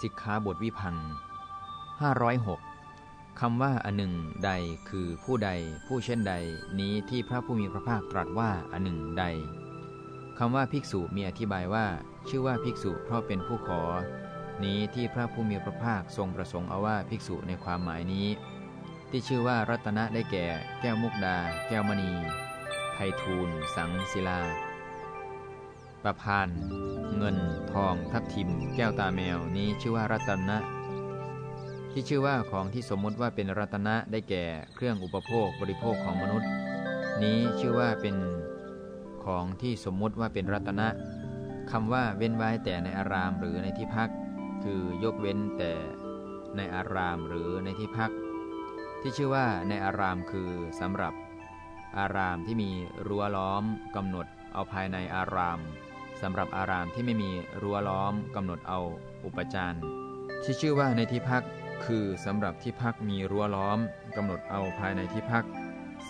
สิกขาบทวิพัง506คำว่าอันหนึ่งใดคือผู้ใดผู้เช่นใดนี้ที่พระผู้มีพระภาคตรัสว่าอันหนึ่งใดคำว่าภิกษุมีอธิบายว่า ชื่อว่าภิกษุเพราะเป็นผู้ขอ นี้ที่พระผู้มีพระภาคทรงประสงค์เอาว่าภิกษุในความหมายนี้ ที่ชื่อว่ารัตนะได้แก่ แก้วมุกดา แก้วมณีไพฑูรย์สังศิลา ประพาน เงิน ทอง ทับทิม แก้วตาแมวนี้ชื่อว่ารัตนะ ที่ชื่อว่าของที่สมมุติว่าเป็นรัตนะได้แก่เครื่องอุปโภคบริโภคของมนุษย์ นี้ชื่อว่าเป็นของที่สมมุติว่าเป็นรัตนะคำว่าเว้นไว้แต่ในอารามหรือในที่พัก คือยกเว้นแต่ในอารามหรือในที่พัก ที่ชื่อว่าในอารามคือสำหรับ อารามที่มีรั้วล้อมกำหนดเอาภายในอาราม สำหรับอารามที่ไม่มีรั้วล้อมกำหนดเอาอุปจารที่ชื่อว่าในที่พักคือสำหรับที่พักมีรั้วล้อมกำหนดเอาภายในที่พัก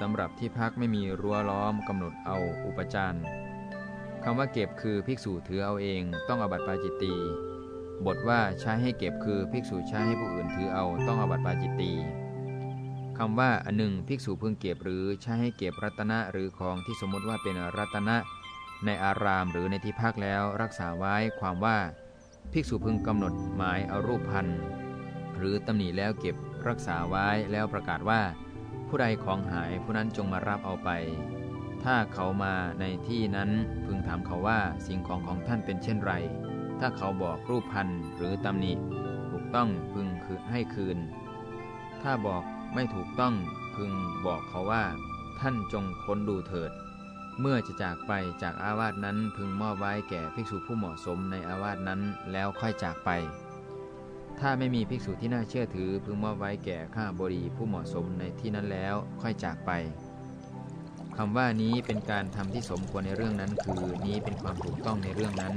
สำหรับที่พักไม่มีรั้วล้อมกำหนดเอาอุปจารคำว่าเก็บคือภิกษุถือเอาเองต้องอบัติปาจิตตีบทว่าใช้ให้เก็บคือภิกษุใช้ให้ผู้อื่นถือเอาต้องอบัติปาจิตตีคำว่าอันหนึ่งภิกษุพึงเก็บหรือใช้ให้เก็บรัตนะหรือของที่สมมติว่าเป็นรัตนะ ในอารามหรือในที่พักแล้วรักษาไว้ความว่า ภิกษุพึงกำหนดหมายเอารูปพันธ์หรือตำหนิแล้วเก็บรักษาไว้แล้วประกาศว่า ผู้ใดของหายผู้นั้นจงมารับเอาไป ถ้าเขามาในที่นั้นพึงถามเขาว่าสิ่งของของท่านเป็นเช่นไร ถ้าเขาบอกรูปพันธ์หรือตำหนิถูกต้องพึงคือให้คืน ถ้าบอกไม่ถูกต้องพึงบอกเขาว่า ท่านจงค้นดูเถิด เมื่อจะจากไปจากอาวาสนั้นพึงมอบไว้แก่ภิกษุผู้เหมาะสมในอาวาสนั้นแล้วค่อยจากไป ถ้าไม่มีภิกษุที่น่าเชื่อถือ พึงมอบไว้แก่ข้าบดีผู้เหมาะสมในที่นั้นแล้วค่อยจากไปคำว่านี้เป็นการทำที่สมควรในเรื่องนั้นคือนี้เป็นความถูกต้องในเรื่องนั้น